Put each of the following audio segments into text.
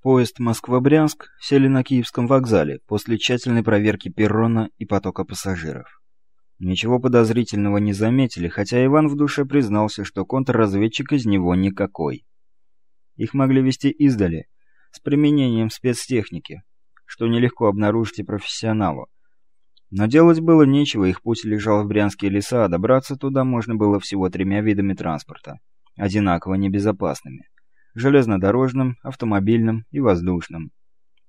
Поезд Москва-Брянск сели на Киевском вокзале после тщательной проверки перрона и потока пассажиров. Ничего подозрительного не заметили, хотя Иван в душе признался, что контрразведчик из него никакой. Их могли вести издали, с применением спецтехники, что нелегко обнаружить и профессионалу. Но делать было нечего, их путь лежал в Брянские леса, а добраться туда можно было всего тремя видами транспорта, одинаково небезопасными железнодорожным, автомобильным и воздушным.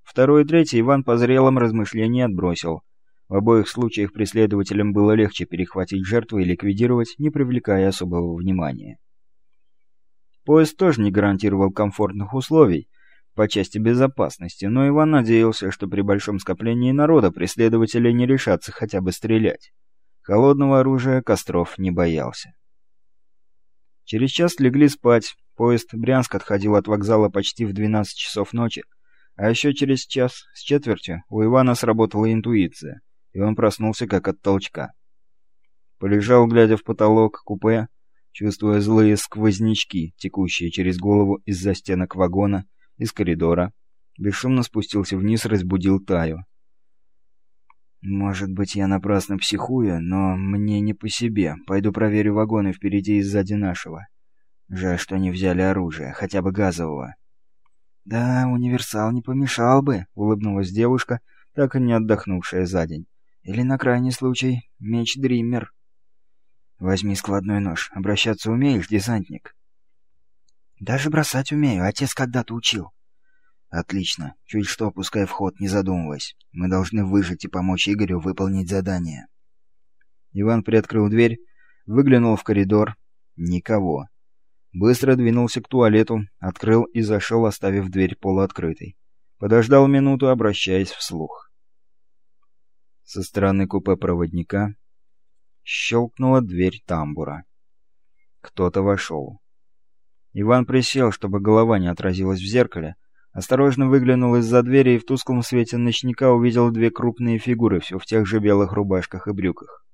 Второй и третий Иван по зрелым размышлениям отбросил. В обоих случаях преследователям было легче перехватить жертву и ликвидировать, не привлекая особого внимания. Поезд тоже не гарантировал комфортных условий по части безопасности, но Иван надеялся, что при большом скоплении народа преследователи не решатся хотя бы стрелять. Холодного оружия Костров не боялся. Через час легли спать, Поезд Брянск отходил от вокзала почти в 12 часов ночи, а еще через час с четвертью у Ивана сработала интуиция, и он проснулся как от толчка. Полежал, глядя в потолок купе, чувствуя злые сквознячки, текущие через голову из-за стенок вагона, из коридора. Бесшумно спустился вниз, разбудил Таю. «Может быть, я напрасно психую, но мне не по себе. Пойду проверю вагоны впереди и сзади нашего». Жаль, что не взяли оружие, хотя бы газового. «Да, универсал не помешал бы», — улыбнулась девушка, так и не отдохнувшая за день. «Или на крайний случай меч-дриммер». «Возьми складной нож. Обращаться умеешь, десантник?» «Даже бросать умею. Отец когда-то учил». «Отлично. Чуть что, опускай в ход, не задумываясь. Мы должны выжить и помочь Игорю выполнить задание». Иван приоткрыл дверь, выглянул в коридор. Никого. Быстро двинулся к туалету, открыл и зашел, оставив дверь полуоткрытой. Подождал минуту, обращаясь вслух. Со стороны купе проводника щелкнула дверь тамбура. Кто-то вошел. Иван присел, чтобы голова не отразилась в зеркале, осторожно выглянул из-за двери и в тусклом свете ночника увидел две крупные фигуры все в тех же белых рубашках и брюках.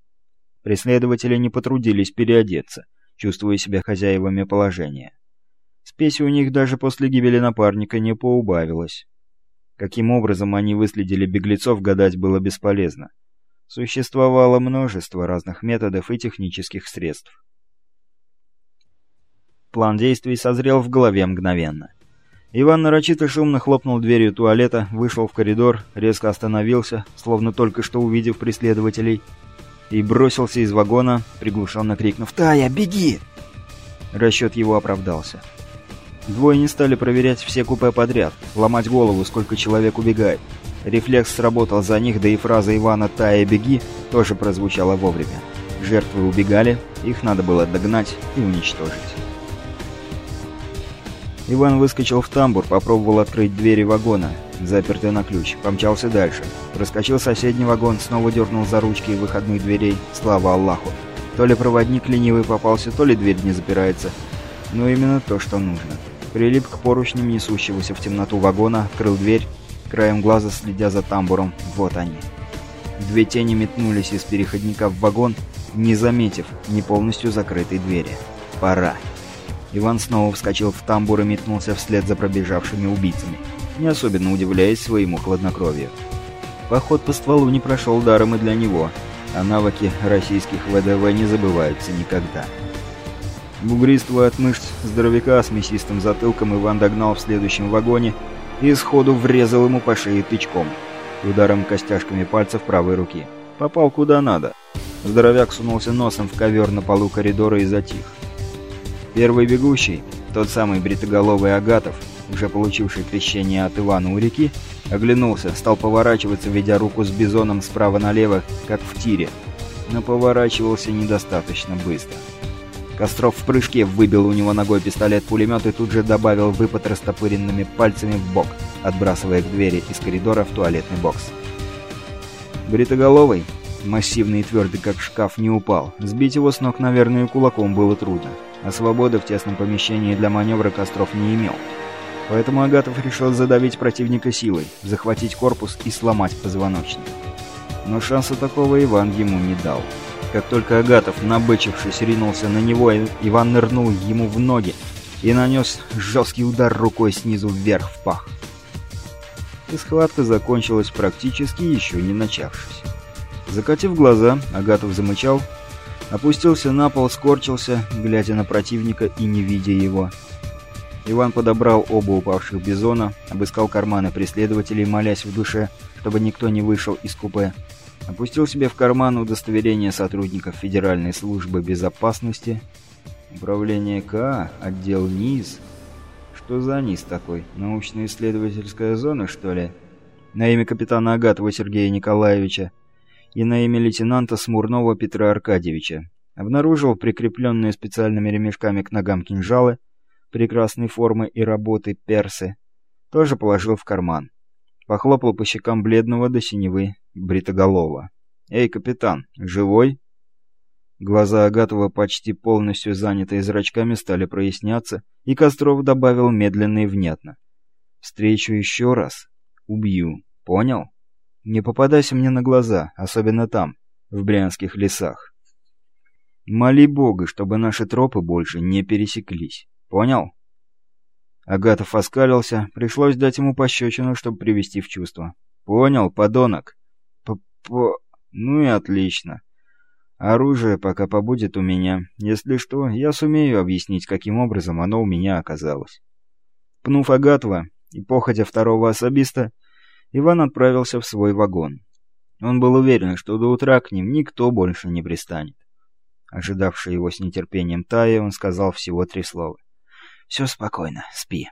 Преследователи не потрудились переодеться — чувствуя себя хозяевами положения. Спеси у них даже после гибели напарника не поубавилось. Каким образом они выследили беглецов, гадать было бесполезно. Существовало множество разных методов и технических средств. План действий созрел в голове мгновенно. Иван нарочито шумно хлопнул дверью туалета, вышел в коридор, резко остановился, словно только что увидев преследователей, и бросился из вагона, приглушенно крикнув «Тая, беги!». Расчет его оправдался. Двое не стали проверять все купе подряд, ломать голову, сколько человек убегает. Рефлекс сработал за них, да и фраза Ивана «Тая, беги» тоже прозвучала вовремя. Жертвы убегали, их надо было догнать и уничтожить. Иван выскочил в тамбур, попробовал открыть двери вагона, запертый на ключ, помчался дальше. Проскочил соседний вагон, снова дернул за ручки выходных дверей, слава Аллаху. То ли проводник ленивый попался, то ли дверь не запирается. Но именно то, что нужно. Прилип к поручням несущегося в темноту вагона, открыл дверь, краем глаза следя за тамбуром. Вот они. Две тени метнулись из переходника в вагон, не заметив не полностью закрытой двери. Пора. Иван снова вскочил в тамбур и метнулся вслед за пробежавшими убийцами не особенно удивляясь своему хладнокровию. Поход по стволу не прошел даром и для него, а навыки российских ВДВ не забываются никогда. Бугристого от мышц здоровяка с мясистым затылком Иван догнал в следующем вагоне и сходу врезал ему по шее тычком, ударом костяшками пальцев правой руки. Попал куда надо. Здоровяк сунулся носом в ковер на полу коридора и затих. Первый бегущий, тот самый бритоголовый Агатов, уже получивший крещение от Ивана у реки, оглянулся, стал поворачиваться, ведя руку с бизоном справа налево, как в тире, но поворачивался недостаточно быстро. Костров в прыжке выбил у него ногой пистолет-пулемет и тут же добавил выпад растопыренными пальцами в бок, отбрасывая к двери из коридора в туалетный бокс. Бритоголовый, массивный и твердый как шкаф, не упал. Сбить его с ног, наверное, кулаком было трудно, а свободы в тесном помещении для маневра Костров не имел. Поэтому Агатов решил задавить противника силой, захватить корпус и сломать позвоночник. Но шанса такого Иван ему не дал. Как только Агатов, набычившись, ринулся на него, Иван нырнул ему в ноги и нанес жесткий удар рукой снизу вверх в пах. и схватка закончилась практически еще не начавшись. Закатив глаза, Агатов замычал, опустился на пол, скорчился, глядя на противника и не видя его. Иван подобрал оба упавших бизона, обыскал карманы преследователей, молясь в душе, чтобы никто не вышел из купе, опустил себе в карман удостоверение сотрудников Федеральной службы безопасности, управление КА, отдел НИЗ. Что за НИЗ такой? Научно-исследовательская зона, что ли? На имя капитана Агатова Сергея Николаевича и на имя лейтенанта Смурнова Петра Аркадьевича. Обнаружил прикрепленные специальными ремешками к ногам кинжалы прекрасной формы и работы персы. Тоже положил в карман. Похлопал по щекам бледного до синевы бритоголова. «Эй, капитан, живой?» Глаза Агатова, почти полностью занятые зрачками, стали проясняться, и Костров добавил медленно и внятно. «Встречу еще раз. Убью. Понял?» Не попадайся мне на глаза, особенно там, в брянских лесах. Моли Бога, чтобы наши тропы больше не пересеклись. Понял? Агатов оскалился, пришлось дать ему пощечину, чтобы привести в чувство. Понял, подонок. П по Ну и отлично. Оружие пока побудет у меня. Если что, я сумею объяснить, каким образом оно у меня оказалось. Пнув Агатова и походя второго особиста, Иван отправился в свой вагон. Он был уверен, что до утра к ним никто больше не пристанет. Ожидавший его с нетерпением Тая, он сказал всего три слова. «Все спокойно, спи».